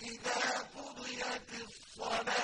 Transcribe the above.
فَإِذَا قُضِيَتِ الصَّلَاةُ